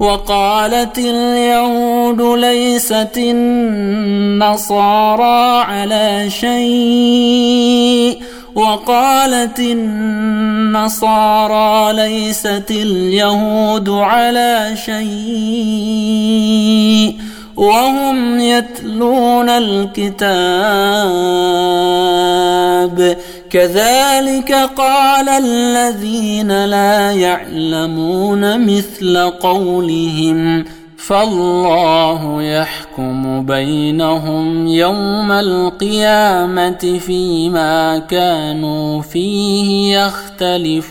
وقالت اليهود ليست النصارى على شيء. وقالت النصارى ليست اليهود على شيء. وهم يتلون الكتاب. كذلك قال الذين لا يعلمون مثل قولهم فالله يحكم بينهم يوم القيامة فيما كانوا فيه يختلفون.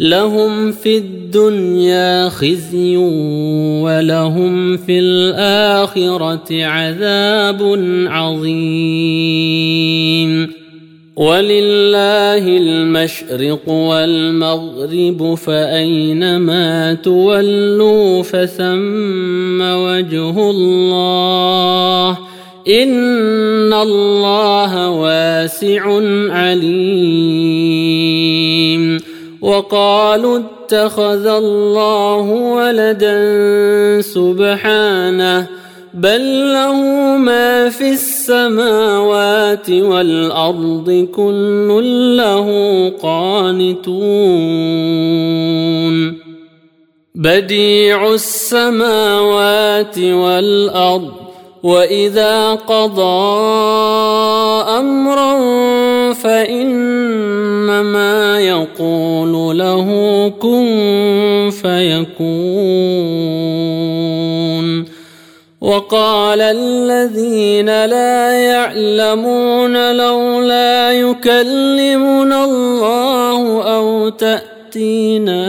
لهم في الدنيا خزي ولهم في الآخرة عذاب عظيم. ولله المشرق والمغرب فاينما تولوا فثم وجه الله ان الله واسع عليم. وقالوا اتخذ الله ولدا سبحانه بل له ما في السماوات والأرض كل له قانتون. بديع السماوات والأرض وإذا قضى امرا فانما يقول له كن فيكون. وقال الذين لا يعلمون لولا يكلمنا الله أو تأتينا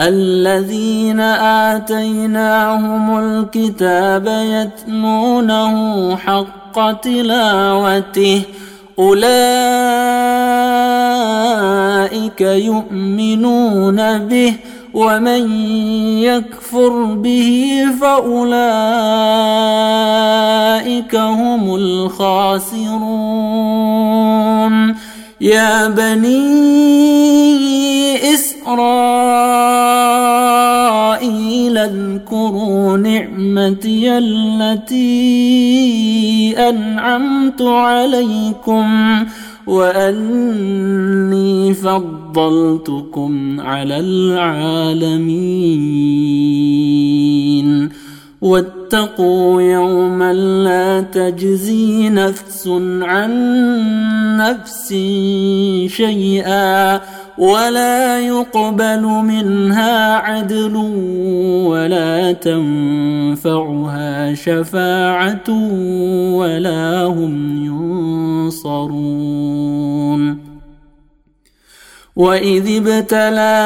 الذين آتيناهم الكتاب يتلونه حق تلاوته أولئك يؤمنون به ومن يكفر به فأولئك هم الخاسرون يا بني إسرائيل اذكروا نعمتي التي أنعمت عليكم وأني فضلتكم على العالمين. واتقوا يوما لا تجزي نفس عن نفس شيئا. ولا يقبل منها عدل ولا تنفعها شفاعة ولا هم ينصرون. وإذ ابتلى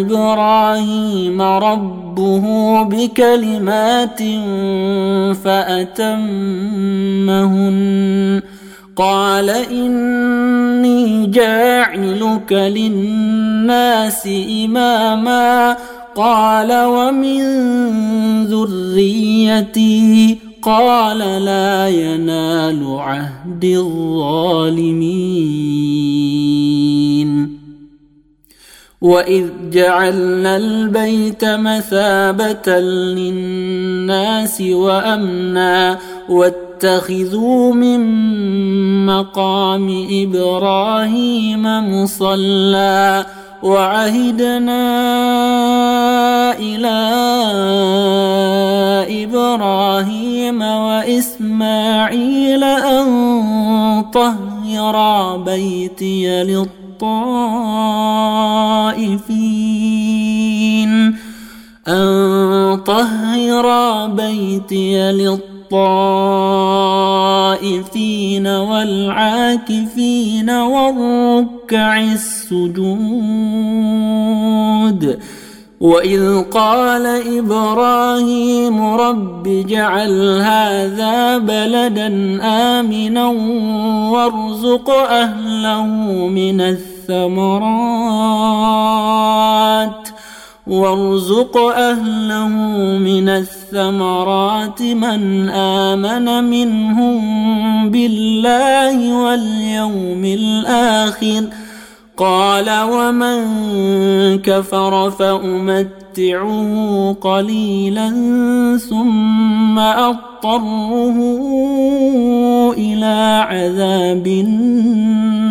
إبراهيم ربه بكلمات فأتمهن قال إني جاعلك للناس إماما. قال ومن ذريتي؟ قال لا ينال عهد الظالمين. وإذ جعلنا البيت مثابة للناس وأمنا واتخذوا من مقام إبراهيم مصلى وعهدنا إلى إبراهيم وإسماعيل أن طهر بيتي للطائفين. أن طهر بيتي للطائفين. الطائفين والعاكفين والركع السجود وإذ قال إبراهيم رب اجعل هذا بلدا آمنا وارزق أهله من الثمرات وارزق أهله من الثمرات من آمن منهم بالله واليوم الآخر. قال ومن كفر فأمتعه قليلا ثم أضطره إلى عذاب النار.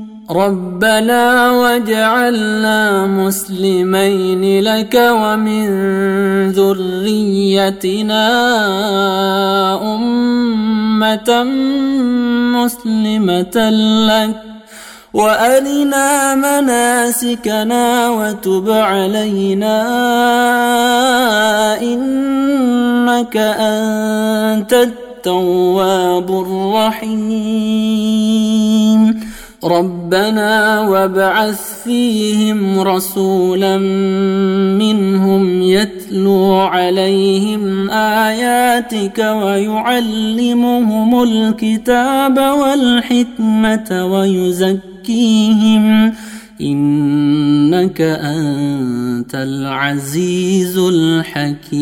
ربنا وجعلنا مسلمين لك ومن ذريتنا أمة مسلمة لك وأرنا مناسكنا وتب علينا إنك أنت التواب الرحيم. ربنا وابعث فيهم رسولا منهم يتلو عليهم آياتك ويعلمهم الكتاب والحكمة ويزكيهم إنك أنت العزيز الحكيم.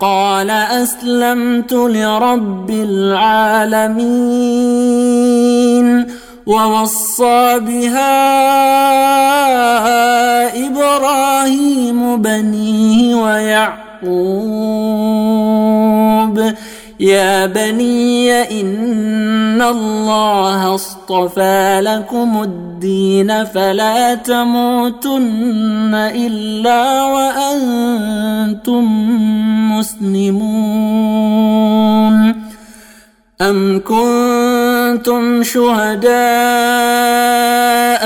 قال أسلمت لرب العالمين ووصى بها إبراهيم بنيه ويعقوب يا بني إن الله اصطفى لكم الدين فلا تموتن إلا وأنتم مسلمون أم كنتم شهداء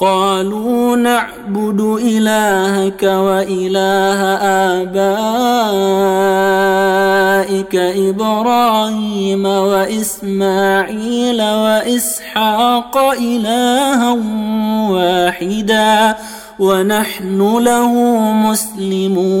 قالوا نعبد إلهك وإله آبائك إبراهيم وإسماعيل وإسحاق إلها واحدا ونحن له مسلمون.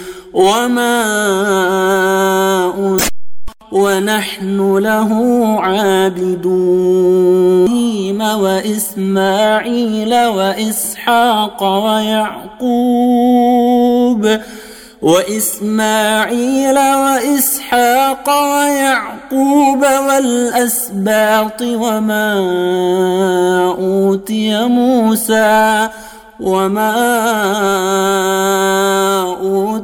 وما ونحن له عابدون وإسماعيل وإسحاق ويعقوب وإسماعيل وإسحاق ويعقوب والأسباط وما أوتي موسى وما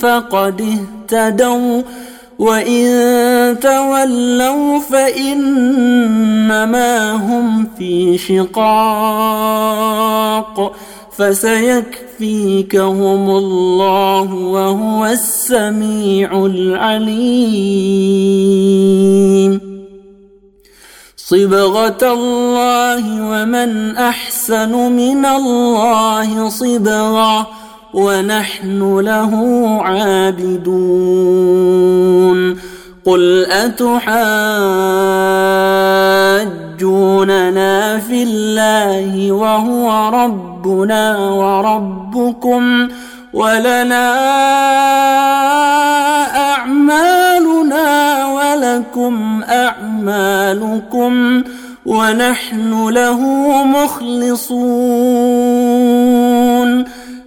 فقد اهتدوا وإن تولوا فإنما هم في شقاق فسيكفيكهم الله وهو السميع العليم. صبغة الله ومن أحسن من الله صبغة. ونحن له عابدون. قل أتحاجوننا في الله وهو ربنا وربكم ولنا أعمالنا ولكم أعمالكم ونحن له مخلصون.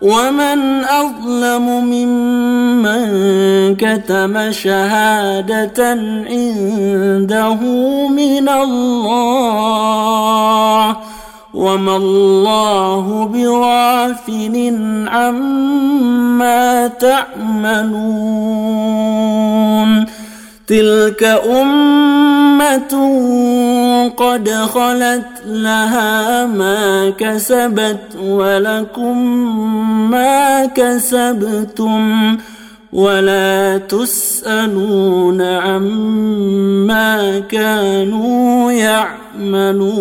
ومن أظلم ممن كتم شهادة عنده من الله وما الله بغافل عما تعملون تلك أمة قد خلت لها ما كسبت ولكم ما كسبتم ولا تسألون عما كانوا يعملون